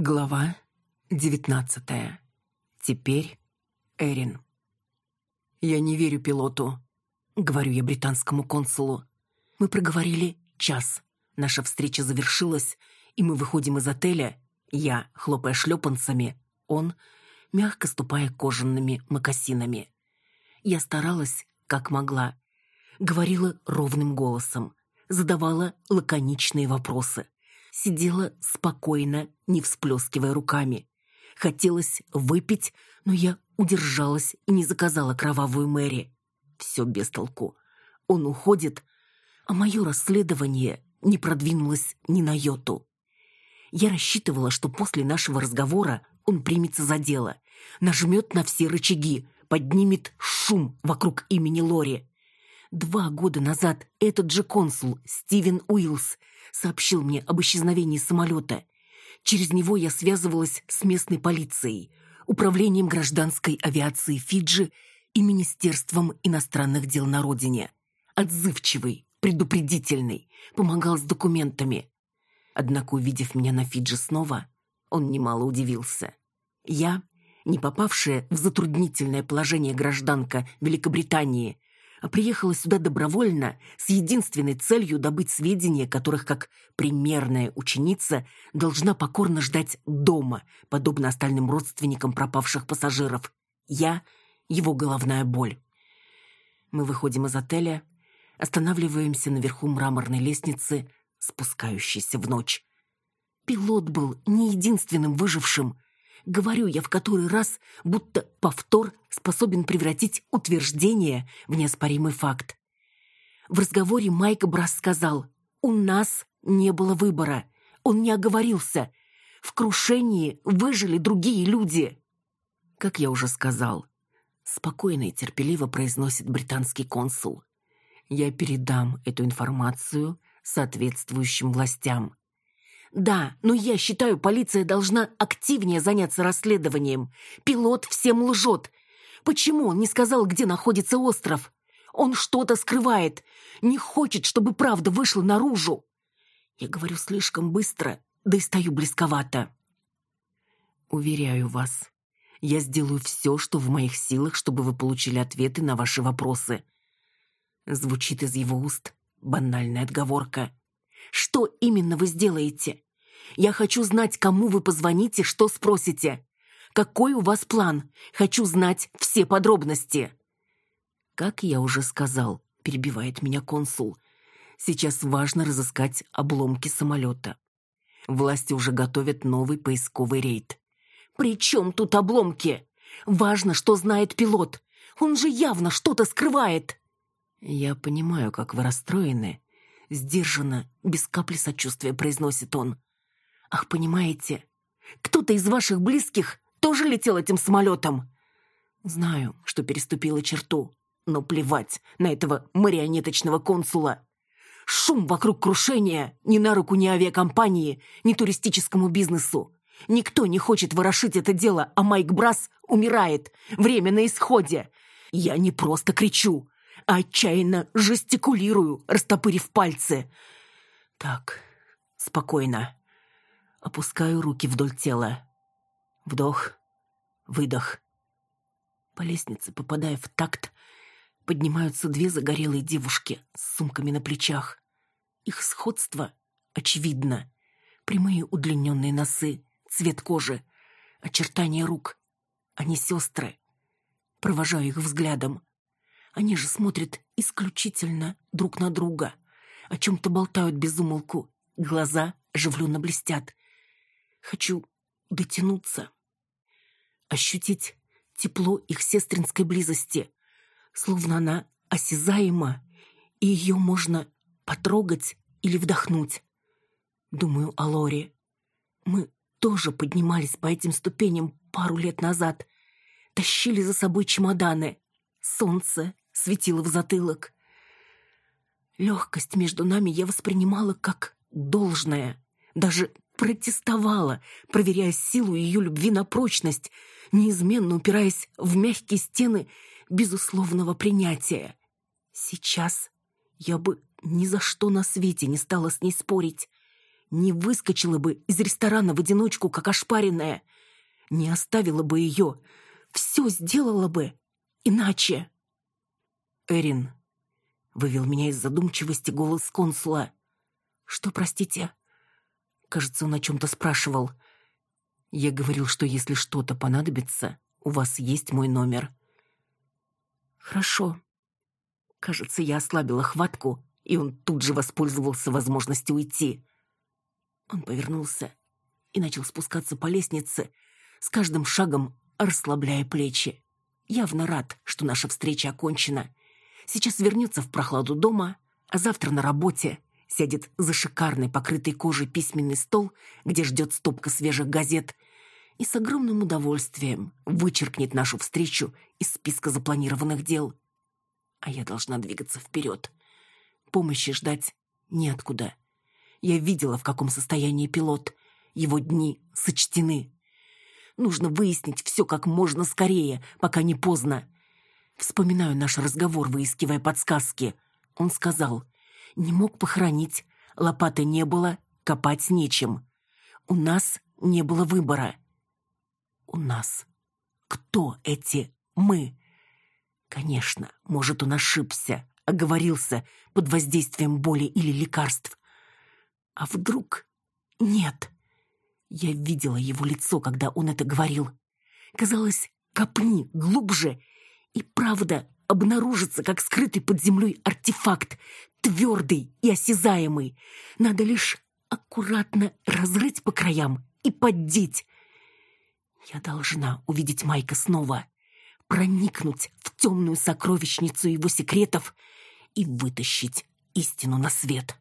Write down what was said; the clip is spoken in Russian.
Глава девятнадцатая. Теперь Эрин. «Я не верю пилоту», — говорю я британскому консулу. Мы проговорили час. Наша встреча завершилась, и мы выходим из отеля. Я, хлопая шлепанцами, он, мягко ступая кожаными мокасинами. Я старалась, как могла. Говорила ровным голосом. Задавала лаконичные вопросы сидела спокойно, не всплескивая руками. Хотелось выпить, но я удержалась и не заказала кровавую Мэри. Все без толку. Он уходит, а мое расследование не продвинулось ни на йоту. Я рассчитывала, что после нашего разговора он примется за дело, нажмет на все рычаги, поднимет шум вокруг имени Лори. Два года назад этот же консул, Стивен Уиллс, сообщил мне об исчезновении самолета. Через него я связывалась с местной полицией, управлением гражданской авиации Фиджи и Министерством иностранных дел на родине. Отзывчивый, предупредительный, помогал с документами. Однако, увидев меня на Фиджи снова, он немало удивился. Я, не попавшая в затруднительное положение гражданка Великобритании, а приехала сюда добровольно с единственной целью добыть сведения, которых, как примерная ученица, должна покорно ждать дома, подобно остальным родственникам пропавших пассажиров. Я — его головная боль. Мы выходим из отеля, останавливаемся наверху мраморной лестницы, спускающейся в ночь. Пилот был не единственным выжившим — Говорю я в который раз, будто повтор способен превратить утверждение в неоспоримый факт. В разговоре Майк Брас сказал, «У нас не было выбора. Он не оговорился. В крушении выжили другие люди». Как я уже сказал, спокойно и терпеливо произносит британский консул. Я передам эту информацию соответствующим властям. Да, но я считаю, полиция должна активнее заняться расследованием. Пилот всем лжет. Почему он не сказал, где находится остров? Он что-то скрывает. Не хочет, чтобы правда вышла наружу. Я говорю слишком быстро, да и стою близковато. Уверяю вас, я сделаю все, что в моих силах, чтобы вы получили ответы на ваши вопросы. Звучит из его уст банальная отговорка. Что именно вы сделаете? Я хочу знать, кому вы позвоните, что спросите. Какой у вас план? Хочу знать все подробности. Как я уже сказал, перебивает меня консул. Сейчас важно разыскать обломки самолета. Власти уже готовят новый поисковый рейд. «При чем тут обломки? Важно, что знает пилот. Он же явно что-то скрывает!» «Я понимаю, как вы расстроены», Сдержанно, без капли сочувствия произносит он. «Ах, понимаете, кто-то из ваших близких тоже летел этим самолетом?» «Знаю, что переступила черту, но плевать на этого марионеточного консула. Шум вокруг крушения ни на руку ни авиакомпании, ни туристическому бизнесу. Никто не хочет ворошить это дело, а Майк Брас умирает. Время на исходе. Я не просто кричу отчаянно жестикулирую, растопырив пальцы. Так, спокойно. Опускаю руки вдоль тела. Вдох, выдох. По лестнице, попадая в такт, поднимаются две загорелые девушки с сумками на плечах. Их сходство очевидно. Прямые удлиненные носы, цвет кожи, очертания рук. Они сестры. Провожаю их взглядом. Они же смотрят исключительно друг на друга. О чем-то болтают без умолку. Глаза оживленно блестят. Хочу дотянуться. Ощутить тепло их сестринской близости. Словно она осязаема, и ее можно потрогать или вдохнуть. Думаю о Лоре. Мы тоже поднимались по этим ступеням пару лет назад. Тащили за собой чемоданы. Солнце светило в затылок. Легкость между нами я воспринимала как должное. Даже протестовала, проверяя силу ее любви на прочность, неизменно упираясь в мягкие стены безусловного принятия. Сейчас я бы ни за что на свете не стала с ней спорить. не выскочила бы из ресторана в одиночку, как ошпаренная, не оставила бы ее, все сделала бы иначе. Эрин вывел меня из задумчивости голос консула. Что, простите? Кажется, он о чем-то спрашивал. Я говорил, что если что-то понадобится, у вас есть мой номер. Хорошо. Кажется, я ослабила хватку, и он тут же воспользовался возможностью уйти. Он повернулся и начал спускаться по лестнице, с каждым шагом расслабляя плечи. Явно рад, что наша встреча окончена. Сейчас вернется в прохладу дома, а завтра на работе сядет за шикарный покрытый кожей письменный стол, где ждет стопка свежих газет, и с огромным удовольствием вычеркнет нашу встречу из списка запланированных дел. А я должна двигаться вперед. Помощи ждать неоткуда. Я видела, в каком состоянии пилот. Его дни сочтены. Нужно выяснить все как можно скорее, пока не поздно. Вспоминаю наш разговор, выискивая подсказки. Он сказал, не мог похоронить, лопаты не было, копать нечем. У нас не было выбора. У нас. Кто эти «мы»? Конечно, может, он ошибся, оговорился под воздействием боли или лекарств. А вдруг нет? Я видела его лицо, когда он это говорил. Казалось, копни глубже, и правда обнаружится, как скрытый под землей артефакт, твердый и осязаемый. Надо лишь аккуратно разрыть по краям и поддеть. Я должна увидеть Майка снова, проникнуть в темную сокровищницу его секретов и вытащить истину на свет.